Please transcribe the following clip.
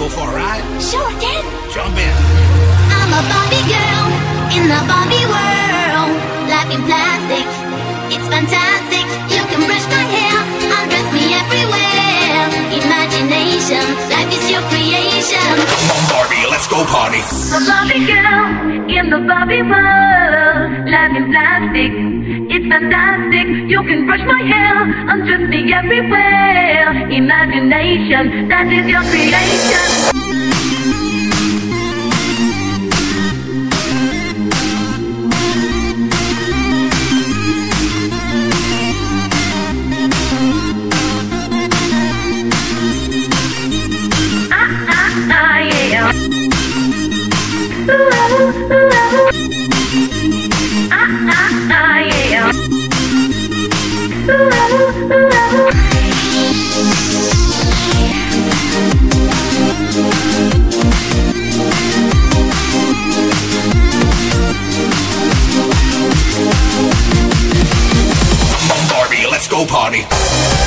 go for a ride? Sure, Dad. Jump in. I'm a Barbie girl in the Barbie world. Life in plastic, it's fantastic. You can brush my hair, undress me everywhere. Imagination, life is your creation. Come on, Barbie, let's go party. I'm A Barbie girl in the Barbie world. Life in plastic, it's fantastic. You can brush my hair, undress me everywhere. Imagination, that is your creation. Ah, ah, ah. Ooh, ooh, ooh. Party.